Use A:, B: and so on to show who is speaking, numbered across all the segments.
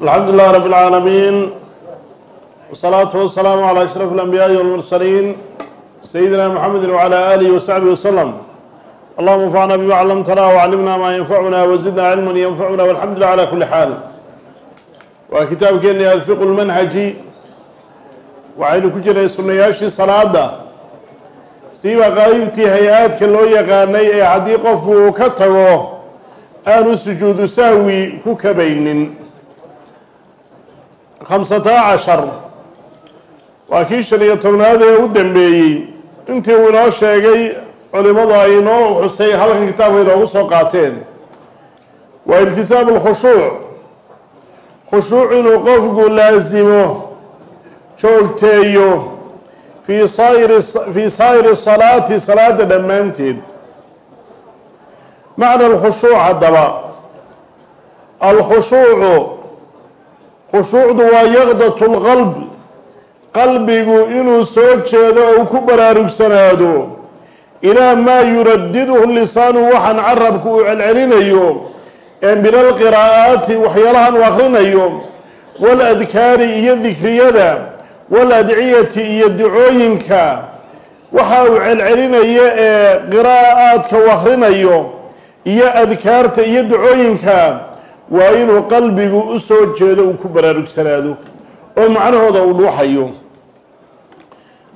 A: alxamdu lilah rab اlcaalamiin wsalaatu wasalaamu calى ashraf اlanbiyaaءi wاlmursaliin sayidina mxamedi wعalى alihi wasaxbihi waslm allahuma anfacna bima clamtana wclimna maa yanfacuna wazidna cilma yanfacuna walxamdu lilah cala kuli xaal waa kitaabkeeni alfiqu lmanhaji waxaynu ku jirnay sunayaashii salaada siiba qaybtii hay-aadka loo yaqaanay ee haddii qofku uu ka tago aanu sujuudu sahwi ku kabaynin khamsata cashar waa kii shan iyo tobnaad ee u dambeeyey. Intii uu inoo sheegay culimmadu ay inoo xusay halkan kitaabka inoogu soo qaateen. Waa iltisaamu lkhushuuc khushuuc inuu qofku laasimo joogteeyo fii sairi fii saa'iri salaati salaada dhammaanteed. Macna alkhushuuc haddaba. Alkhushuucu khushuucdu waa yaqdat lqalb qalbigu inuu soo jeedo ou ku baraarugsanaado ilaa maa yuradiduhu lisaanu waxaan carabku uu celcelinayo. Ee min alqiraa'aati waxyaalahan uu akhrinayo waaladkaari iyo dikriyada. Waaladciyati iyo dacooyinka waxa uu celcelinayo ee qiraa'aadka uu akhrinayo iyo adkaarta iyo dacooyinka waa inuu qalbigu u soo jeedo uu ku baraarugsanaado oo macnahooda uu dhuuxayo.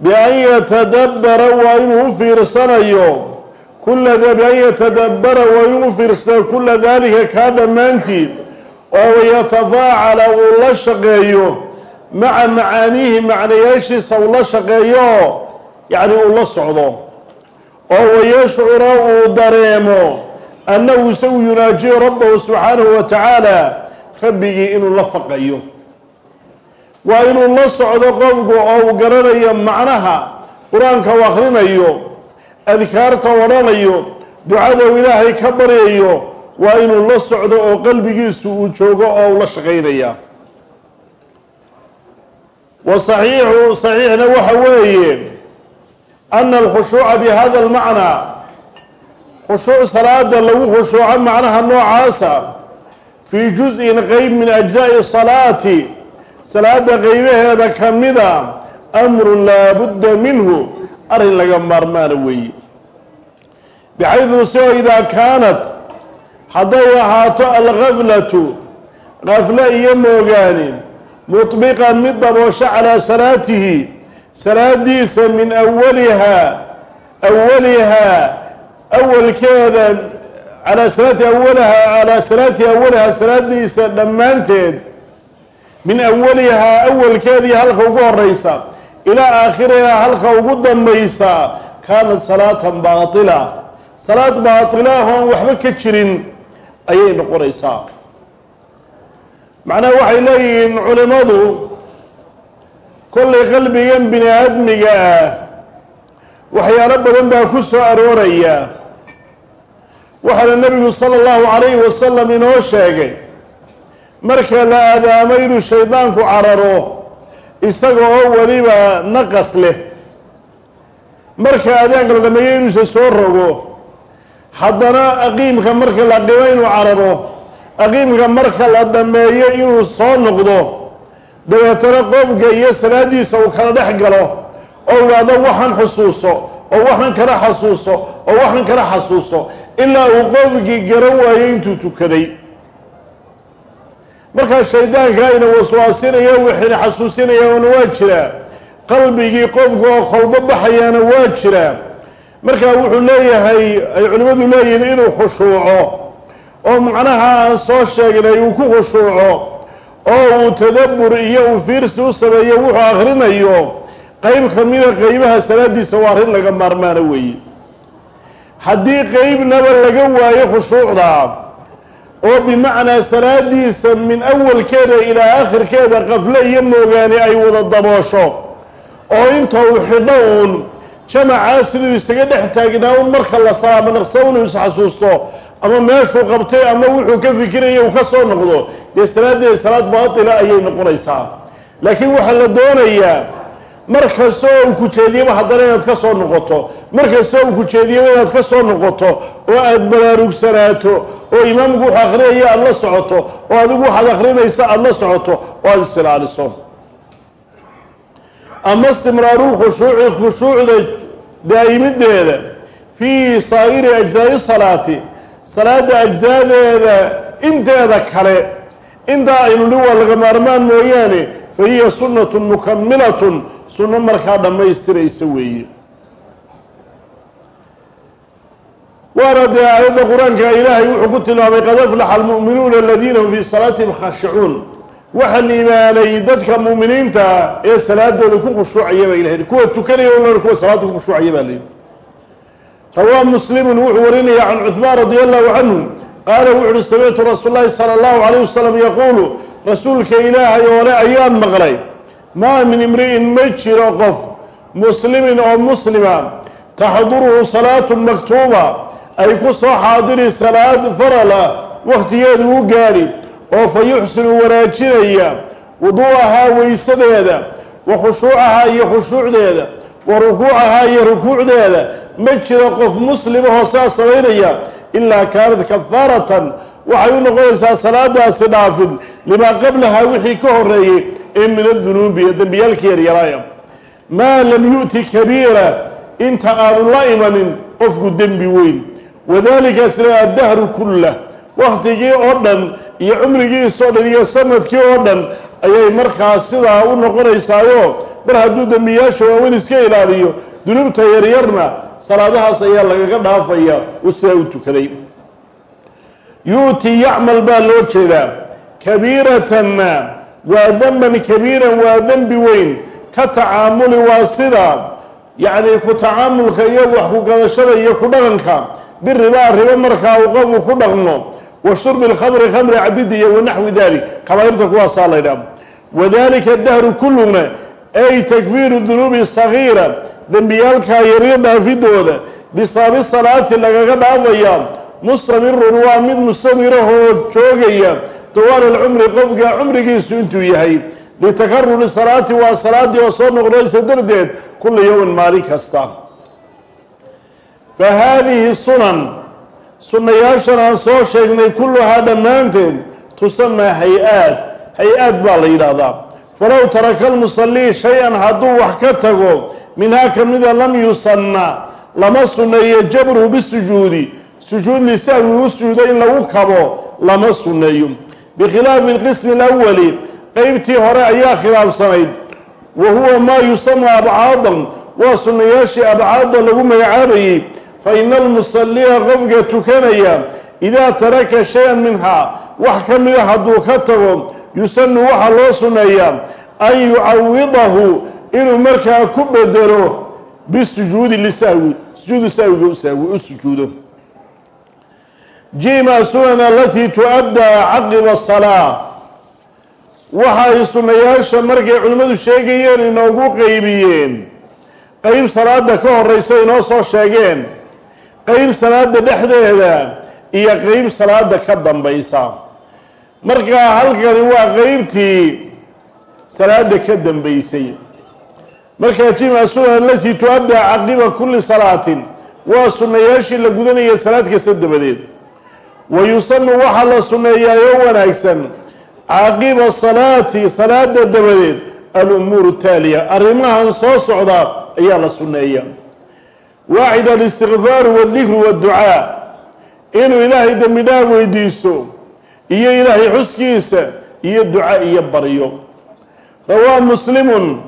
A: Bian yatadabbara waa inuu u fiirsanayo bian yatadabbara waa inuu u fiirsanayo kula daalika kaa dhammaantiid. Oo yatafaacala uu la shaqeeyo. Maca macaaniihi macnayaashiisa uu la shaqeeyo. Yacni uu la socdo. Oo wayashcura uu dareemo annahu isagu yunaajiyu rabbahu subxaanahu wa tacaala rabbigii inuu la faqayo waa inuu la socdo qofku oo uu garanayo macnaha qur'aanka u akhrinayo adkaarta odhanayo ducada uu ilaahay ka baryayo waa inuu la socdo oo qalbigiisu uu joogo oo uu la shaqaynaya wa saxiixu saxiixna waxa weeye ana alkhushuuca bi hada khushuuc salaada lagu khushuuco macnaha noocaasa fii juz-in qeyb min ajzaai salaati. Salaada qeybaheeda ka mida amrun laa budda minhu arrin laga maarmaana weeye bixaydu sio idaa kaanat hadday ahaato algaflatu gaflo iyo moogaani mudbiqan mid daboosho calaa salaatihi salaadiisa min awalihaa awalihaa awalkeeda calaa salaati awalaha calaa salaati awalihaa salaadiisa dhammaanteed min awalihaa awalkeedii halka ugu horeysa ilaa aakhirihaa halka ugu dambaysa kaanat salaatan baatila. Salaad baatila ah oon waxba ka jirin ayay noqonaysaa. Macnaha waxay leeyihiin culimmadu kollay qalbigan bini aadmiga ah waxyaalo badan baa ku soo arooraya waxaana nebigu sala allahu calayhi wasalam inoo sheegay marka la aadaamo inuu shaydaanku cararo isaga oo weliba naqas leh. Marka aadaanka la dhameeyo inuusa soo rogo haddana aqiimka marka la qimo inuu cararo aqiimka marka la dhameeyo inuu soo noqdo dabeetana qofka iyo salaadiisa uu kala dhex galo oo idhaahdo waxaan xusuuso oo waxan kala xasuuso oo waxan kala xasuuso ilaa uu qofkii garan waayo intuu tukaday. Markaa shaydaanka ayna waswaasinaya wixina xasuusinayaana waa jiraa qalbigii qofku oo kolbo baxayaana waa jiraa markaa wuxuu leeyahay ay culimmadu leeyihiin inuu khushuuco. Oo macnaha aan soo sheegnay uu ku khushuuco. Oo uu tadabbur iyo uu fiirsi u sameeyo wuxuu akhrinayo qeyb ka mida qeybaha salaadiisa waa arrin laga maarmaana weeye haddii qeybnaba laga waayo khushuucda oo bimacnaa salaadiisa min awalkeeda ilaa aakhirkeeda qafle iyo moogaani ay wada daboosho oo inta uu xidho uun jamacaa siduu isaga dhex taagnaa un marka la salaamo naqsa inuu isxasuusto ama meeshuu qabtay ama wuxuu ka fikiraya uu ka soo noqdo dee salaadeeda salaad baatila ayay noqonaysaa. Laakiin waxaa la doonayaa mar kastoo uu ku jeediyaba haddana inaad ka soo noqoto. Mar kastoo uu ku jeediyaba inaad ka soo noqoto. Oo aada baraarugsanaato oo imaamku wuxuu akrinaya aada la socoto. Oo adigu waxaad akrinaysa aada la socoto. Oo aada isilaaliso ama istimraarulkhushuuci khushuucda daa'imideeda fii saa'iri ajzaa'i salaati. Salaada ajzaadeeda inteeda kale. Intaa aynu dhi waa laga maarmaan mooyaane fa hiya sunnatun mukamilatun sunno markaa dhammaystiraysa weeye waana dee aayadda qur'aanka ilaahay wuxuu ku tilmaamay qad aflaxa almu'minuuna aladiina hum fii salaatihim khaashicuun waxaa liimaanay dadka mu'miniinta ee salaadooda ku khushuucaya baa ilahay kuwa tukanaya o kuwa salaada ku khushuucaya baa layidhi rawaa muslimun wuxuu warinaya can cuhmaan radi allahu canhu qaala wuxu uhi samictu rasuul lahi sala allahu alayh wasalam yaquulu rasuulka ilaahay oole ayaan maqlay. Maa min imri'in ma jiro qof muslimin oo muslima. Taxduruhu salaatun maktuuba. Ay ku soo xaadiri salaad farala wakhtigeedu u gaadhi. Oo fa yuxsinu wanaajinaya wuduu'ahaa weysadeeda wa khushuucahaa iyo khushuucdeeda wa rukuucahaa iyo rukuucdeeda. Ma jiro qof muslimahoo saa samaynaya ilaa kaanat kafaaratan waxay u noqonaysaa salaadaasi dhaafid limaa qablahaa wixii ka horeeyey ee min adunuubi ee dembiyaalka yaryaraaya maa lam yu'ti kabiira inta aanu la imanin qofku dembi weyn. Wadalika isla addahru kullah wakhtigii oo dhan iyo cumrigiisoo dhan iyo sannadkii oo dhan ayay markaas sidaa u noqonaysaayo. Mar hadduu dembiyaasha waaweyn iska ilaaliyo dunuubta yaryarna salaadahaas ayaa lagaga dhaafaya uu sidaa u tukaday yu'ti yacmal baa loo jeedaa. Kabiiratanna waa denban kabiiran waa dembi weyn. Ka tacaamuli waa sida yacni ku tacaamulka iyo wax ku gadashada iyo ku dhaqanka. Biribaa ribo markaa uu qofku ku dhaqmo. Wa shurbi lkhamri khamri cabidi iyo wanaxwi dalik kabaa'irta kuwaasaa la ydhaha wadalika dahru kulluna ay takfiiru dunuubi sagiira dembiyaalkaa yaryo dhaafidooda bisababi salaati lagaga dhaafaya mustamirun waa mid mustamirahoo joogaya. Dawaal alcumri qofka cumrigiisu intuu yahay. Litakaruri salaati waa salaadii oo soo noqonaysa darteed kula yowmin maalin kasta. Fa haadihi sunan sunnayaashan aan soo sheegnay kulluhaa dhammaanteed tusamaa hay'aad. Hay'aad baa la yidhaahdaa. Falow taraka lmusallii shay-an hadduu wax ka tago minhaa ka lam yusanna lama sunneeyo jabruhu bisujuudi sujuud lisahwi u sujuudo in lagu kabo lama sunneeyo bikhilaafi alqismi alawali qeybtii hore ayaa khilaafsanayd. Wa huwa maa yusamaa abcaadan waa sunnayaashii abcaadda lagu magacaabayey fa ina almusalliya qofka tukanaya idaa taraka shay-an minhaa wax ka mida hadduu ka tago yusanu waxaa loo sunneeyaa an yucawidahu inuu markaa ku bedelo bisujuudi lisahwi sujuudu sahwiga u sujuudo jima sunan alatii tu-addaa caqiba salaa waxa ay sunnayaasha markay culimmadu sheegayeen inoogu qeybiyeen qeyb salaada ka horeyso inoo soo sheegeen. Qeyb salaada dhexdeeda iyo qeyb salaada ka dambaysa. Markaa halkani waa qeybtii salaada ka dambeysay markaa jima sunan alatii tu-addaa caqiba kulli salaatin waa sunnayaashii la gudanaya salaad dabadeed wa yusanu waxaa la sunneeyaayoo wanaagsan. Caqiba salaati salaada dabadeed alumuuru taaliya. Arrimahan soo socda ayaa la sunneeya. Waacid alistikfaaru waaldikru waadducaa inuu ilaahay dembi dhaaf weydiisto iyo ilaahay xuskiisa iyo duca iyo baryo. Rawaa muslimun.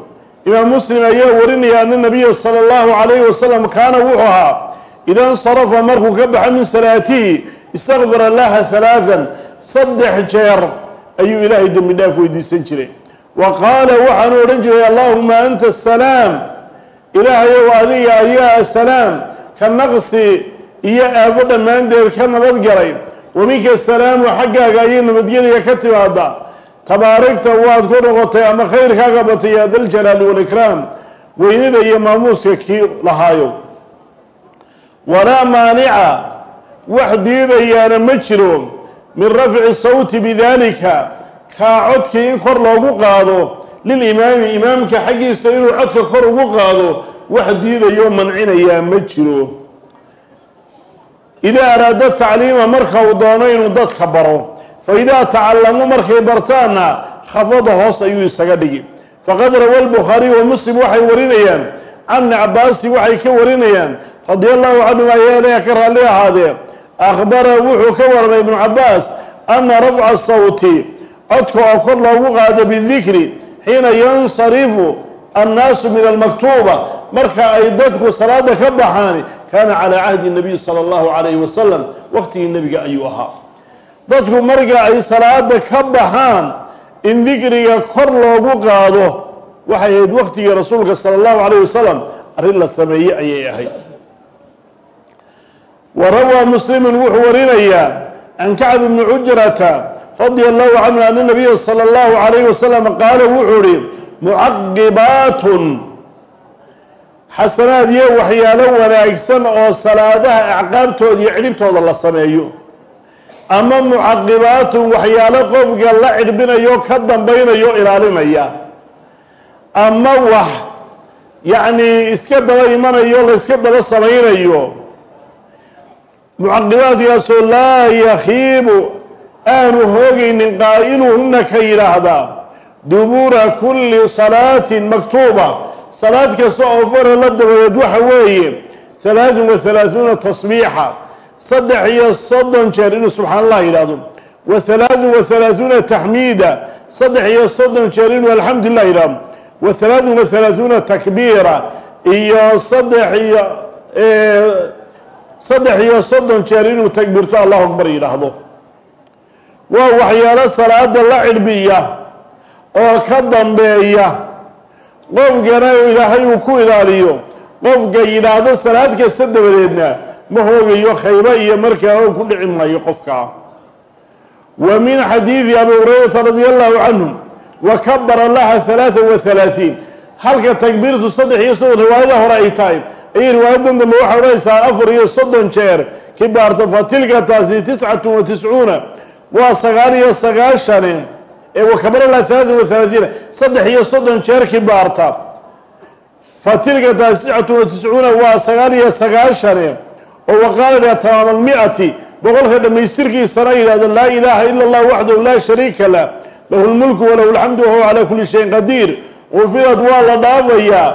A: Imaam muslim ayaa warinaya ana nabiya sala allahu calayhi wasalam kaana wuxuu ahaa ida insarafa markuu ka baxo min salaatihi istakfara laha halaathan saddex jeer ayuu ilaahay dembi dhaaf weydiisan jiray. Wa qaala waxaanu odhan jiray allahuma anta asalaam ilaahayow adiga ayaa asalaam ka naqsi iyo aafo dhammaanteed ka nabadgalay wa minka asalaamu xaggaaga ayay nabadgelya ka timaada tabaarigta waad ku noqotay ama khayrkaaga batay ya daljalaali walikraam weynida iyo maamuuska kii lahaayo. Walaa maanica wax diidayaana ma jiro min rafci sawti bidalika kaa codkii in kor loogu qaado lilimaami imaamka xaggiisa inuu codka kor ugu qaado wax diidayo mancinayaa ma jiro. Idaa araada tacliima marka uu doono inuu dadka baro fa idaa tacalamuu markay bartaanna khafada hoos ayuu isaga dhigi. Faqad rawa lbukhaariy wa muslim waxay warinayaan can ibni cabaasi waxay ka warinayaan radia allahu canhuma yeelaya ka raalli ahaadee akhbara wuxuu ka waramay ibnu cabaas ana rafca sawti codka oo kor loogu qaado bidikri xiina yansarifu annaasu min almaktuuba marka ay dadku salaada ka baxaan kaana calaa cahdi nabiy sala allahu calayhi wasalam waqtigii nebiga ayuu ahaa dadku marka ay salaada ka baxaan in dikriga kor loogu qaado waxay ahayd waqtigii rasuulka sala allahu calayh wasalam arrin la sameeye ayay ahayd wa rawaa muslimun wuxuu warinayaa can kacb bni cujrata radia allahu canhu ana nabiya sala allahu calayh wasalam qaala wuxuu ihi mucaqibaatun xasanaad iyo waxyaalo wanaagsan oo salaadaha acqaabtooda iyo cidhibtooda la sameeyo ama mucaqibaatun waxyaalo qofka la cidhbinayo ka dambaynayo ilaalinaya ama wax yacni iska daba imanayo la iska daba samaynayo mucaqibaadkaasoo laa yakhiibu aanu hoogaynin qaa'iluhunna ka yidhaahdaa dubuura kulli salaatin maktuuba salaad kasta oo fara la dabadeed waxa weeye halaaثun wa halaaثuuna tasbiixa saddex iyo soddon jeer inuu subxaan allah yidhahdo wa halaaثun wa halaaثuuna taxmiida saddex iyo soddon jeer inuu alxamdu lilah yidhahdo wa halaaثun wa halaaثuuna takbiira iyo saddex iyo saddex iyo soddon jeer inuu takbiirto allahu akbar yidhaahdo. Waa waxyaalo salaada la cidhbiya oo ka dambeeya. Qofkana ilaahay uu ku ilaaliyo. Qofka yidhaahdo salaad kasta dabadeedna ma hoogayo khayba iyo markaa oo ku dhici maayo qofkaa wa min xadiidi abi hurayrata radia allahu canhu wa kabara laha halaaa wa halaaثiin halka takbiirtu saddex iyo soddon riwaayada hore ay tahay. Ayay riwaayadan dambe waxay odhanaysaa afar iyo soddon jeer. Kibaarta fa tilka taasi tiscatu wa tiscuuna. Waa sagaal iyo sagaashane ee wakabarala halaatan wa halaaiina saddex iyo soddon jeer kibaarta. Fa tilka taasi tiscatu wa tiscuuna waa sagaal iyo sagaashane oo waqaala dha tamaama almi'ati boqolka dhammaystirkiisana yidhahdo laa ilaaha ila allah waxdahu laa shariika lah. Lahu lmulku walahu alxamdu wahuwa calaa kuli shayin qadiir gufirad waa la dhaafayaa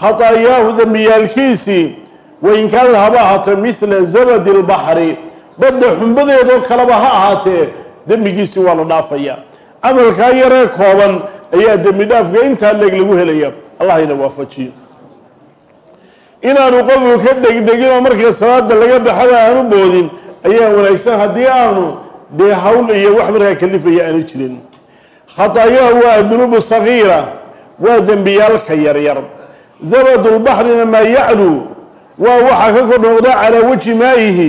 A: khataayaahu dembiyaalkiisii wain kaanad haba ahaatee midla zabadi lbaxri badda xumbadeedoo kaleba ha ahaatee dembigiisii waa la dhaafayaa camalkaa yaree kooban ayaa dembi dhaafka intaa leeg lagu helaya allahayna waafajiyo inaanu qofku ka degdegin oo markii salaada laga baxaba aanu boodin ayaa wanaagsan haddii aanu dee hawl iyo wax markaa kalifaya aanu jirin khataayaha waa dunuubu sagiira waa dembiyaalka yaryar. Zabadulbaxrina maa yacluu waa waxaa ka kor noqda calaa wajhi maayihi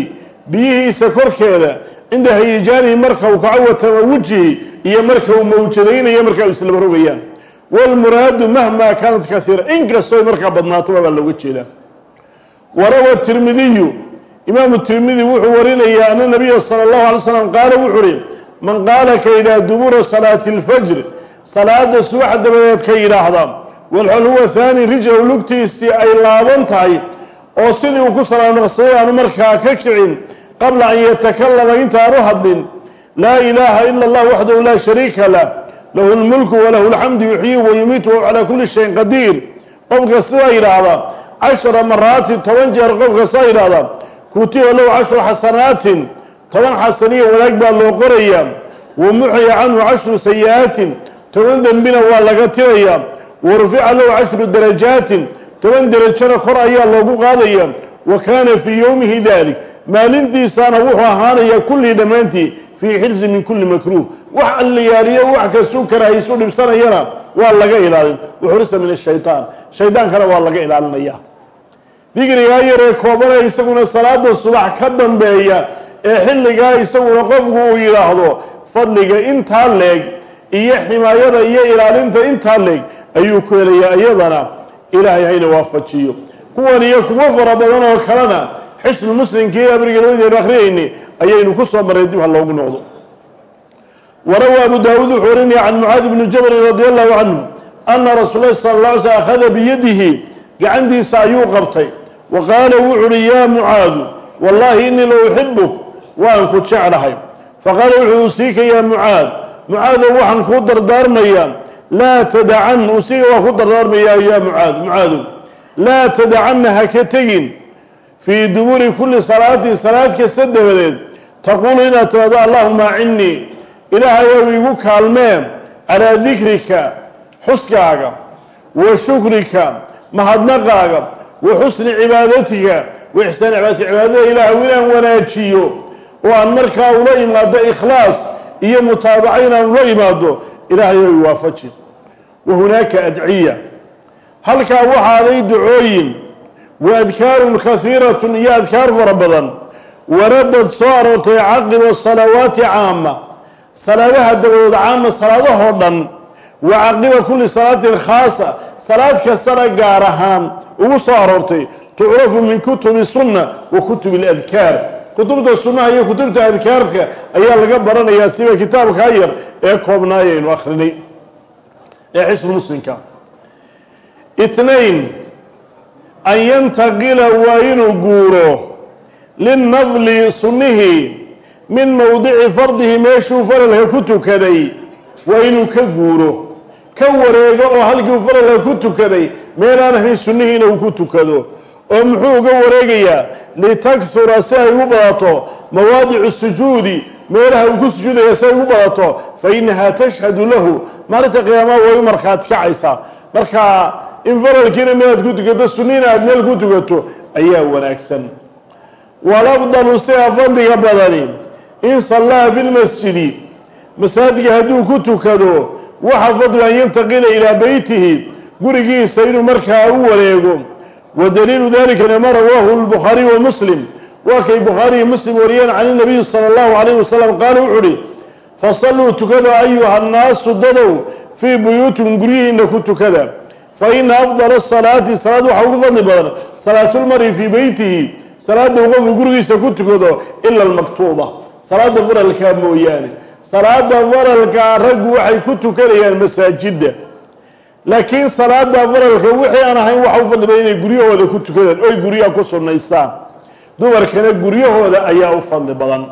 A: biyihiisa korkeeda cinda hayijaanihi marka uu kaco wejihi iyo marka uu mawjadaynayo marka u islaba rogayaan waalmuraadu mahmaa kaanat kaiira inkastoo markaa badnaatoba baa looga jeedaa. Warawa tirmidiyu imaamu tirmidi wuxuu warinayaa ana nabiya sala allahu alay slam qaala wuxuu uhi man qaala ka yidhaha dubura salaati اlfajr salaada subax dabadeed ka yidhaahda. Walxol huwa haani rijlahu lugtiisii ay laaban tahay oo sidii uu ku salaam naqsaday aanu markaa ka kicin qabla an yatakalama intaanu hadlin laa ilaaha ila allah waxdahu laa shariika lah. Lahu lmulku walahu alxamdu yuxyii wayumiitu wahu calaa kuli shayin qadiir. Qofka sidaa yidhaahda cashara maraatin toban jeer qofka sidaa yidhaahda kutiba lahu cashru xasanaatin toban xasaniya wanaag baa loo qorayaa wa muxiya canhu cashru sayi'aatin toban dembina waa laga tirayaa wa rufica lahu cashru darajaatin toban derajona kor ayaa loogu qaadaya wa kaana fii yowmihi dalik maalintiisaana wuxuu ahaanayaa kullii dhammaantii fii xirsi min kulli makruuh wax alliyaaliyo wax kastuu karahaysu dhibsanayana waa laga ilaalin waxurisa min ashaytaan shaydaankana waa laga ilaalinaya. Digrigaa yaree koobana isaguna salaada subax ka dambeeya ee xilligaa isaguna qofku uu yidhaahdo fadliga intaa leeg iyo ximaayada iyo ilaalinta intaa leeg ayuu ku helayaa iyadana ilaahay hayna waafajiyo. Kuwan iyo kuwo fara badan oo kalena xisnu muslimkii abrigeedadeenu akhriyayni ayaynu ku soo marray dib ha loogu noqdo. Warawa abu daawuud wuxuu warinaya can mucaadi bni jabalin radi allahu canhu ana rasuul lahi sala la alay slm akhada biyadihi gacantiisa ayuu qabtay. Wa qaala wuxu uhi yaa mucaadu wallaahi inii la uxibuk waan ku jeclahay. Faqaala wuxuu usiika yaa mucaad mucaadow waxaan kuu dardaarmayaa laa tadacan usiika waa ku dardaarmayaa yaa mucaad mucaadow laa tadacanna ha ka tegin. Fii duburi kulli salaatin salaad kasta dabadeed taquulu inaad tirahdo allahuma acinnii ilaahayow igu kaalmee calaa dikrika xuskaaga wa shukrika mahadnaqaaga wa xusni cibaadatika wa ixsaani cibaadatika cibaadada ilaahu inaan wanaajiyo oo aan markaa ula imaado ikhlaas iyo mutaabaca inaan ula imaado ilaahayow iwaafaji wa hunaaka adciya. Halkaa waxaaday ducooyin. Wa adkaarun kahiiratun iyo adkaar fara badan. Waradad soo aroortay caqiba salawaati caama. Salaadaha dabadood caama salaadahoo dhan wa caqiba kulli salaatin khaasa salaad kastana gaar ahaan ugu soo aroortay tucrafu min kutubi sunna wa kutubi اladkaar kutubta sunnaha iyo kutubta adkaarka ayaa laga baranayaa siba kitaabkaa yar ee koobnaayaynu akhrinay ee xisbu muslimka. Itnain an yantaqila waa inuu guuro linnadli sunnihii min mowdici fardihi meeshuu faralka ku tukaday waa inuu ka guuro ka wareego oo halkiiu faralka ku tukaday meelaan ahayn sunnihiina uu ku tukado oo muxuu uga wareegayaa litakhura si ay ugu badato mawaadicu sujuudi meelaha uu ku sujuudaya si ay ugu badato fa innahaa tashhadu lahu. Maalinta qiyaamaha way u markhaati kacaysaa marka in faralkiina meelaad ku tukato sunnihiina aad meel ku tukato ayaa wanaagsan. Walafdalu siga fadliga badani in sallaha fi lmasjidi masaajidka hadduu ku tukado waxa fadlu an yantaqila ilaa beytihi gurigiisa inuu markaa u wareego wa daliilu dalikana ma rawaahu lbukhaariy wa muslim. Waa kay bukhaariyi muslim wariyeen can inabiyi sala allahu alayh wasalam qaala wuxuu uhi fasalluu tukada ayuha nnaasu dadow fii buyuutikum guryihiina ku tukada. Fa ina afdala salaati salaad waxaa ugu fadli badan salaatulmari fii beytihi salaada uu qofku gurigiisa ku tukado ila almaktuuba. Salaada faralkaa mooyaane. Salaada faralkaa raggu waxay ku tukanayaan masaajidda laakiin salaada faralka wixii aan ahayn waxa u fadli badan inay guryahooda ku tukadaan. Oy guryaha ku sunnaystaan dumarkana guryahooda ayaa u fadli badan.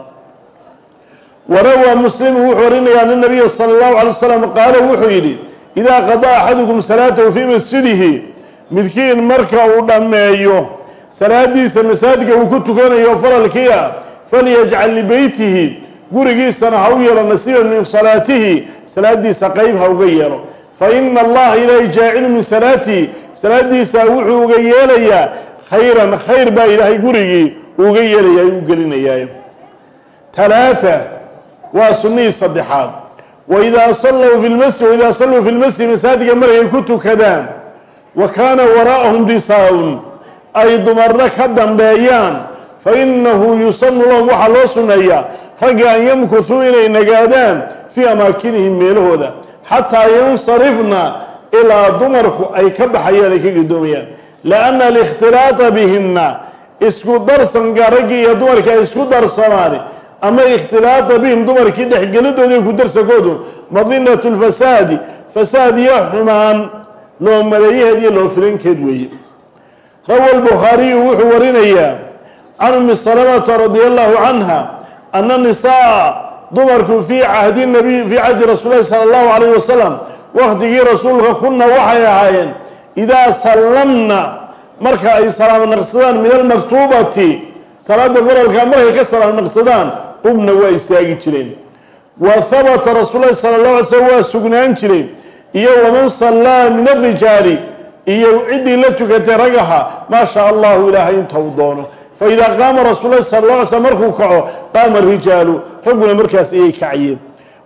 A: Warawaa muslimu wuxuu warinayaa ana nabiya sala allahu alay wasalam qaala wuxuu yidhi idaa qadaa axadukum salaatahu fii masjidihi midkiin marka uu dhammeeyo salaadiisa masaajidka uu ku tukanayo faralkiia falyajcal libeytihi gurigiisana ha u yeelo nasiiban min salaatihi salaadiisa qeyb ha uga yeelo fa ina allaha ilaahay jaacilu min salaatihi salaadiisa wuxuu uga yeelayaa khayran khayr baa ilaahay gurigii uga yeelaya u gelinayaa talaata waa sunnihii saddexaad. Waidaa salluu fi lmasjid waidaa salluu fi lmasjid masaajidka markay ku tukadaan wa kaana waraa'ahum nisaa-un ay dumarna ka dambeeyaan fa innahu yusanu lahum waxaa loo sunneeyaa ragga an yamkuthuu inay nagaadaan fii amaakinihim meelahooda xataa yansarifna ilaa dumarku ay ka baxayaan ay ka gadoomayaan lianna alikhtilaata bihinna isku darsanka raggii iyo dumarkii ay isku darsamaani. Ama ikhtilaata bihim dumarkii dhexgelidooda iyo ku darsankoodu madinatu lfasaadi fasaad iyo xumaan loo maleeyaheed iyo loo filankeed weeye. Rawa lbukhaariyu wuxuu warinayaa can umi salamata radia allahu canha ana nisaa dumarku fii cahdi nabiy fii cahdi rasuul lahi sala allahu alayh wasalam waktigii rasuulka kuna waxay ahaayeen idaa sallamna marka ay salaamo naqsadaan min almaktuubati salaada faralka markay ka salaamo naqsadaan qumna waa istaagi jireen. Wa habata rasuul lahi sala llahu alay slm waa sugnaan jiray iyo waman sallaa min alrijaali iyo ciddii la tukatay ragaha maa shaa allahu ilaahay inta uu doono faidaa qaama rasuul lahi sala la alay slm markuu kaco qaama rijaalu ragguna markaas ayay kacayeen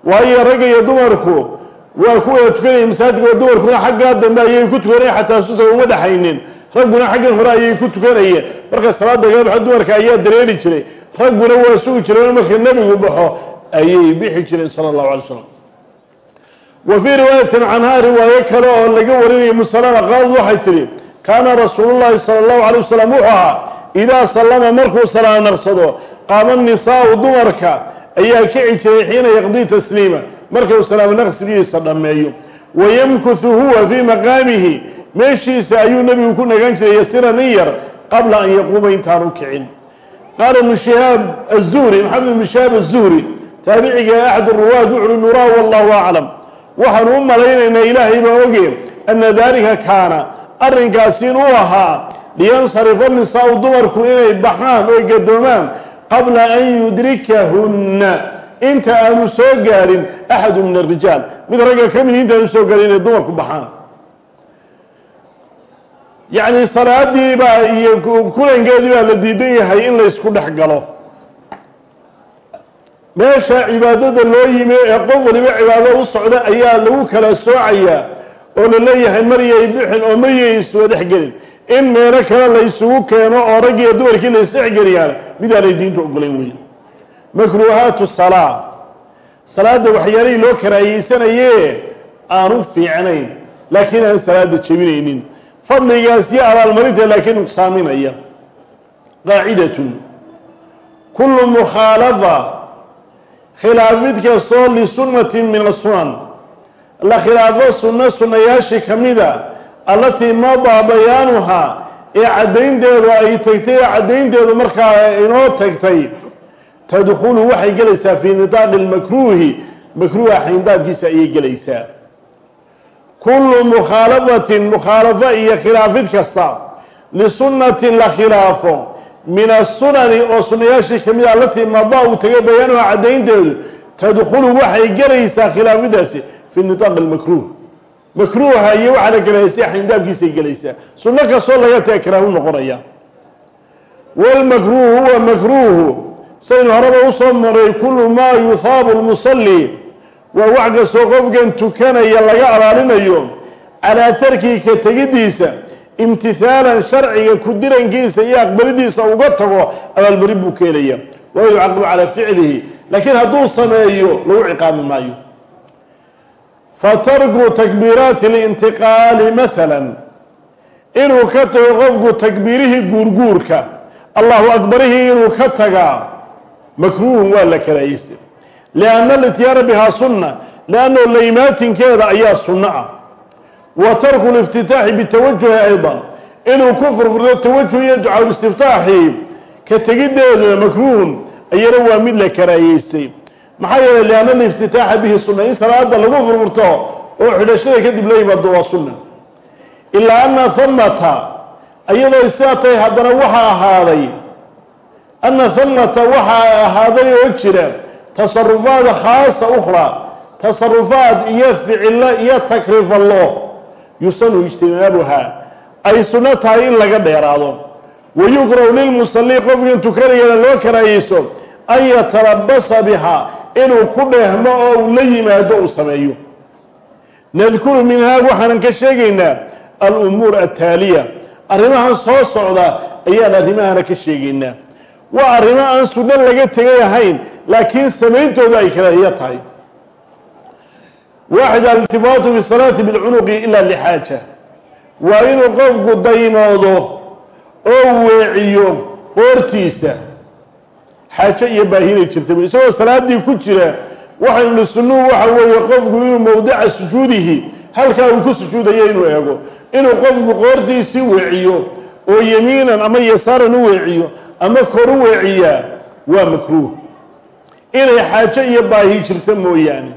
A: waayo ragga iyo dumarku waa ku wada tukanaya masaajidka dumarkuna xaggaa dambe ayay ku tukanaya xataa suta uma dhexaynin. Ragguna xaggan hore ayay ku tukanayeen. Marka salaada gabaxa dumarka ayaa dareeri jiray. Ragguna waa sugi jireen marka nebigu baxo ayay bixi jireen sala allahu alay slam wa fii riwaayatin canhaa riwaayo kale oo laga warinaya musalama qaalad waxay tidhi kaana rasuulu idaa sallama markuu salaam naqsado qaama nisaau dumarka ayaa kici jiray xiina yaqdii tasliima. Marka uu salaamo naqsigiisa dhammeeyo. Wayamkuthu huwa fii maqaamihi. Meeshiisa ayuu nebigu ku nagan jiray yasiran in yar qabla an yaquuma intaanu kicin. Qaala ibnu shihaab azuhri maxamed ibnu shihaab azuhri taabiciga axad ruwaad wuxuuhi nuraa wallahu aclam. Waxaanu u malaynaynaa ilaahay baa oge ana daalika kaana arrinkaasi inuu ahaa liyansarifa nisaau dumarku inay baxaan oy gadoomaan qabla an yudrikahunna inta aanu soo gaadhin axadu min arijaal mid ragga ka mid inta aanu soo gaadhin inay dumarku baxaan yacni salaadii baa iyo kulankeedii baa la diidan yahay in la ysku dhex galo meesha cibaadada loo yimi ee qof waliba cibaado u socda ayaa lagu kala soocayaa oo la leeyahay maryay bixin oo maryay isuga dhexgelin in meelo kale la ysugu keeno oo raggiiyo dumarkii la isdhexgeliyaan midaanay diintu ogolayn weyn. Makruuhaatu salaa. Salaadda waxyaalihii loo karaahiyeysanayee? Aanu fiicnayn laakiin aan salaada jebinaynin. Fadligaas iyo abaalmarinta laakiin nuqsaaminaya. Qaacidatun. Kullu mukhaalafa khilaafid kastoo lisunnatin min asunan la khilaafo sunno sunnayaashii ka mida allatii madaa bayaanuhaa ee caddaynteedu ay tagtay ee caddaynteedu markaa inoo tagtay tadkhulu waxay gelaysaa fii nitaaqi lmakruuhi makruuha xayndaabkiisa ayay gelaysaa. Kullu mukhaalafatin mukhaalafo iyo khilaafid kasta lisunnatin la khilaafo min asunani oo sunayaashii ka mid a alatii madaa uu tagay bayaanuha caddaynteedu tadkhulu waxay gelaysaa khilaafidaasi fi nitaaq almakruuh makruuha iyo waxaa la gelaysay xayndaabkiisay gelaysaa sunno kastoo laga taga karaahu noqonaya. Walmakruuhu huwa makruuhu. Saynu horeba u soo maray kullu maa yuhaabu lmusalli waa wax kastoo qofkan tukanaya laga abaalinayo calaa tarkii ka tegiddiisa imtihaalan sharciga ku dirankiisa iyo aqbalidiisa uga tago abaalmarin buu keenaya. Wa yucaqibu calaa ficlihi. Laakiin hadduu sameeyo lagu ciqaabi maayo fa tarku takbiiraati lintiqaali mahalan inuu ka tago qofku takbiirihii guurguurka. Allahu akbarihii inuu ka tagaa makruuhun waa la karaahiyeysa lianna alityaana bihaa sunna. Liannahu laymaatinkeeda ayaa sunno ah. Wa tarku liftitaaxi bitawajuhi aydan. Inuu ku furfurto tawajuh iyo ducaa'istiftaaxi ka tegiddeeduna makruuhun ayana waa mid la karaahiyeysay maxaa yeelay lianna aliftitaaxa bihi sunna in salaada lagu furfurto oo xidhashada kadib la yimaado waa sunna ilaa anna hamata iyadoo sidaa tahay haddana waxaa ahaaday anna hamata waxaa ahaaday oo jira tasarufaad khaasa ukhraa tasarufaad iyo ficilo iyo takrifallo yusanu ijtinaabuha ay sunno tahay in laga dheeraado. Wa yukrahu lilmusalli qofkan tukanayana loo karaayeyso an yatalabasa biha inuu ku dheehmo oo uu la yimaado uu sameeyo. Nadkuru minhaa waxaanan ka sheegaynaa alumuur ataaliya arrimahan soo socda ayaan arrimahana ka sheegaynaa. Waa arrimo aan sunno laga tegay ahayn laakiin samayntooda ay karaahiyo tahay. Waaxid aliltifaatu fi salaati bilcunuqi ila lixaaja. Waa inuu qofku daymoodo oo weeciyo qoortiisa xaajo iyo baahinay jirtaba isagoo salaadii ku jira waxaynu sunnuhu waxa weeye qofku inuu mowdica sujuudihi halkaa uu ku sujuudayo inuu eego. Inuu qofku qoortiisii weeciyo oo yamiinan ama yasaaran u weeciyo ama kor u weeciyaa waa makruuh. Inay xaajo iyo baahi jirta mooyaane.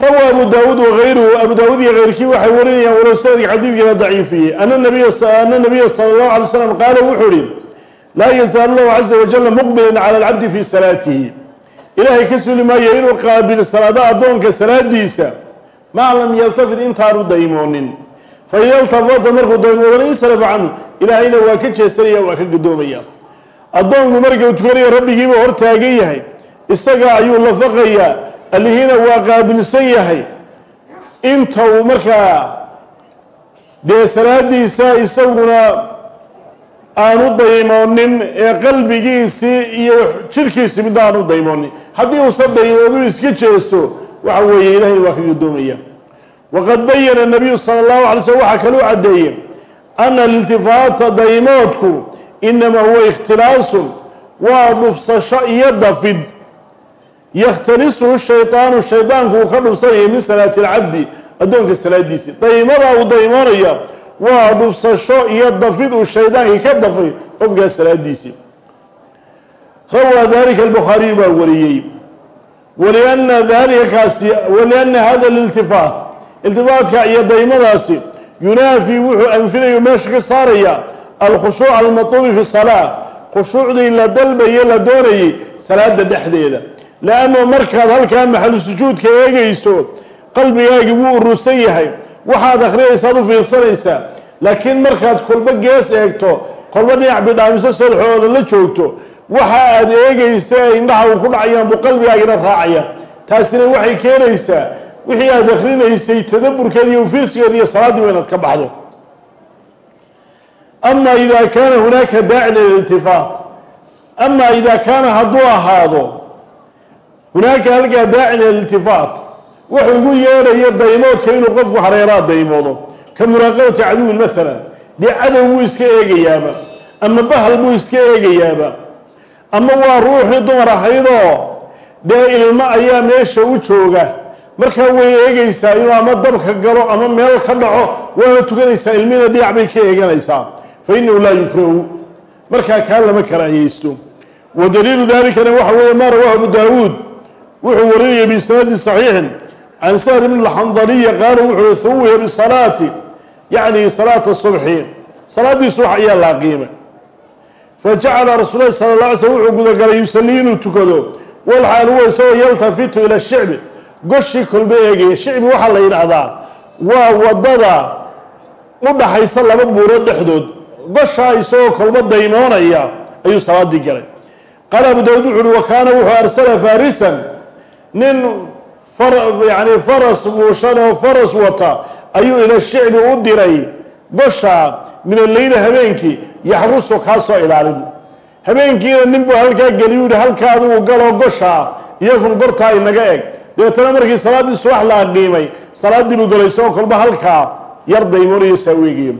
A: Rawa abu daawuud wagayruhu abu daawuud iyo keyrkii waxay warinayaan walow sanadka xadiidkiina daciifiyey. Ana nabiya ana nabiya sala allahu alay slam qaala wuxuu ihi laa yazaalu llahu caza wajalla muqbilan cala alcabdi fii salaatihi. Ilaahay ka suli maayo inuu qaabil salaado addoonka salaadiisa maa lam yaltafid intaanu daymoonin. Fa ida iltafata markuu daymoodana insarafa canhu ilaahayna waa ka jeesanaya waa ka gadoomaya addoonku markuu tukanayo rabbigiiba hor taagan yahay isaga ayuu lafaqayaa allihiina waa qaabilsan yahay. Inta uu markaa dee salaadiisa isaguna aanu daymoonin ee qalbigiisii iyo jirhkiisii midna aanu daymoonin. Haddii uusa daymoodu iska jeesto waxa weeye ilahayna waa ka gadoomaya waqad bayana nabiyu sala allahu alay slm waxaa kaluu caddeeyey ana aliltifaata daymoodku inamaa huwa ikhtilaasun waa dhufsasho iyo dafid. Yakhtalisuhu shaydaanu shaydaanku uu ka dhufsanaya min salaati alcabdi addoonka salaadiisii daymadaa uu daymoonaya waa dhufsasho iyo dafid uu shaydaankii ka dafay qofkaas salaadiisii. Rawaa dalika albukhaariyu baa wariyey. Walianna dalika kaasi hada aliltifaat iltifaatka iyo daymadaasi yunaafi wuxuu anfinayo meesha ka saaraya alkhushuuc almatluubi fi salaa khushuucdii la dalbaye la doonayay salaada dhexdeeda. Leanno markaad halkaa maxalu sujuudka eegayso qalbigaagii wuu urursan yahay waxaad akhriyaysaad u fiirsanaysaa. Laakiin markaad kolba gees eegto kolba dhinac bidhaamiso sadexooda la joogto waxa aad eegaysa ee indhaha uu ku dhacayaan buu qalbigaagina raacaya taasina waxay keenaysaa wixii aad akhrinaysay tadaburkeeda iyo ufiirsigeeda iyo salaaddiiba inaad ka baxdo. Ama ida kaana hunaaka daacin lililtifaat ama ida kaana hadduu ahaado hunaaka halkaa daacin lililtifaat wuxuu ugu yeedhayo daymoodka inuu qofku hareeraa daymoodo. Ka muraaqabati caduwin maalan dee cadow buu iska eegayaaba ama bahal buu iska eegayaaba ama waa ruuxii dumar ahaydoo dee ilmo ayaa meesha u jooga. Markaa way eegaysaa inuu ama dabka galo ama meel ka dhaco waana tukanaysaa ilmina dhinac bay ka eeganaysaa. Fa inahu laa yukrahu. Markaa kaa lama karaahiyeysto wa daliilu dalikana waxa weeye maa rawaahu abu daawuud. Wuxuu warinayay biisnaadi saxiixin can sahr ibn alxandaliya qaala wuxuu i huwiya bisalaati yacni salaata subxi salaaddii subax ayaa la aqiimay fajacala rasuul lahi sala la alay slm wuxuu gudagalay yusalii inuu tukado walxaal huwa isagoo yaltafitu ila shicbi goshii kolba eegaya shicbi waxaa la yidhaahdaa waa waddada u dhaxaysa laba buuro dhexdood goshaa isagoo kolba daymoonaya ayuu salaadii galay qaala abu daawuud wuxu uhi wa kaana wuxuu arsala farisan nin yani faras buushan oo faras wata ayuu ila shicbi u diray gosha min alleyli habeenkii yaxrusu kaasoo ilaalin. Habeenkiina nin buu halkaa geliyu yihi halka adigu galoo goshaa iyo fulgortaa inaga eg. Dabeetana markii salaaddii subax la aqiimay salaaddii buu galay isagoo kolba halkaa yar daymoonaya saa weegayo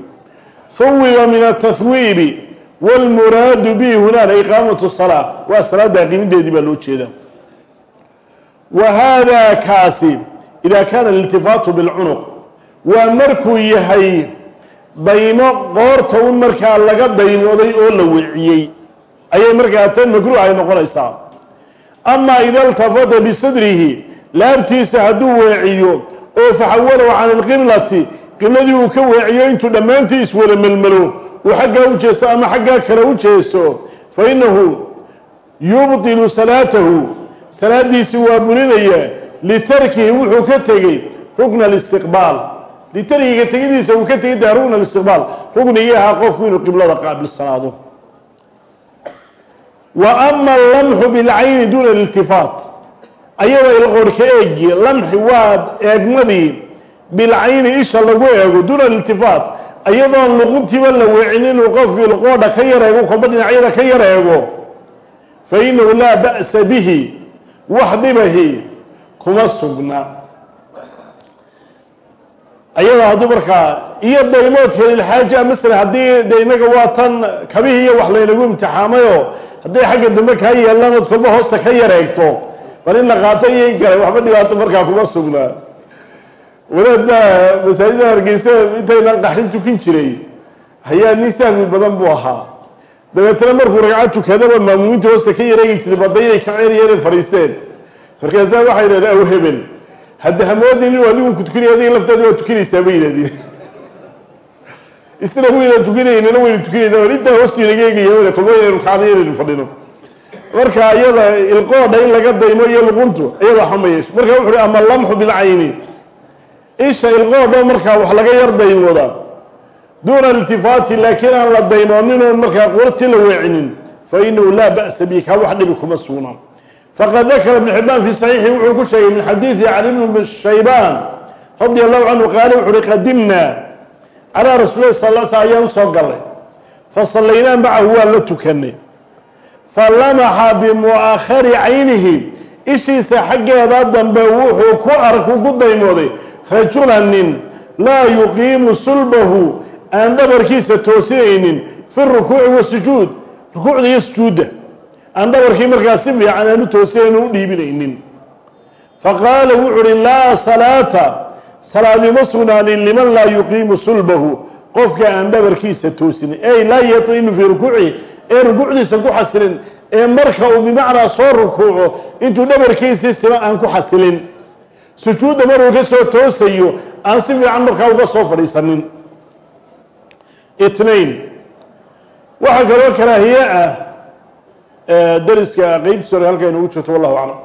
A: huwiba min atahwiibi wاlmuraadu bihi hunaana iqaamatu salaa waa salaadda aqiimideedii baa loo jeeda wa haada kaasi ida kaana aliltifaatu bilcunuq waa markuu yahay daymo qoorta un markaa laga daymooday oo la weciyey ayay markaa tan makruuh ay noqonaysaa amaa ida iltafata bisadrihi laabtiisa hadduu weeciyo oo faxawalow can ilqiblati qibladii uu ka weeciyo intuu dhammaantii iswada melmelo uu xaggaa u jeesto ama xaggaa kale u jeesto fa innahu yubtilu salaatahu salaadiisi waa burinaya litarkihi wuxuu ka tegey rukna alistiqbaal. Litarkiga tegidiisa uu ka tegay daa rukna alistiqbaal. Ruknigii ahaa qofku inuu qiblada qaabilsanaado wa ama allamxu bilcayni duuna aliltifaat. Ayada ilqoorhka eegi lamxi waa eegmadii bilcayni isha lagu eego duuna aliltifaat. Ayadoon luquntiiba la weecin inuu qofku ilqoodha ka yar eego kolba dhinacyada ka yar eego fa inahu laa ba'sa bihi wax dhibahi kuma sugna. Ayada hadduu markaa iyo daymoodka lilxaaja masala haddii de inaga waa tan kabihii iyo wax laynagu imtixaamayoo hadday xagga dambe kaa yeelaan ood kolba hoosta ka yar eegto bal in la qaato iyo in kale waxba dhibaato markaa kuma sugnaa wadaad baa masaajida hargeysa intaynan qaxrin tukin jiray ayaa nin sahmi badan buu ahaa dabeetana markuu ragcad tukadaba maamuuminta hoosta ka yareegi jiray badda inay kaceenaya inay fadhiisteen. Markaasaa waxay yidhahdeen aw hebel hadda hamoodin inuu adigu ku tukinaya adiga laftaada waa tukinaysaa bay yidhahdeen. Isna wayna tukinaynana wayna tukinayna intaa hoostu inaga eegaya kolba inaynu kacno inaynu fadhino. Marka iyada ilqoodha in laga daymo iyo luquntu iyada waxba ma yeesho. Marka wuxu uhi ama lamxu bilcayni? Isha ilqoodho markaa wax laga yar daymooda duuna iltifaati laakiin aan la daymoonin oon markaa qorti la weecinin fa inahu laa ba'sa bi kaa wax dhibi kuma sugna faqad dakara ibn xibaan fi saxiixi wuxuu ku sheegay min xadiidi cali bn shaybaan radi allahu canhu qaale wuxu uhi qadimna calaa rasuuli sal l sl ayaan u soo gallay fa sallaynaa macahu waan la tukanay fa lamaxa bimu'akhari caynihi ishiisa xaggeeda dambe wuxuu ku daymooday rajulan laa yuqiimu sulbahu aan dhabarkiisa toosinaynin fi rukuuci wasujuud rukuucda iyo sujuudda. Aan dhabarkii markaa si fiican aan u toosinayn u dhiibinaynin faqaala wuxu uhi laa salaata salaadima sugnaanin liman laa yuqiimu sulbahu. Qofka aan dhabarkiisa toosinin ey laa yatinu fii rukuucihi ee rukuucdiisa ku xasilin ee marka uu bimacnaa soo rukuuco intuu dhabarkiisii sima aan ku xasilin sujuudda maruu ka soo toosayo aan si fiican markaa uga soo fadhiisanin itnain waxaa kaloo karaahiye ah dariska qeybtiis hore halka inugu jirto wallahu aclam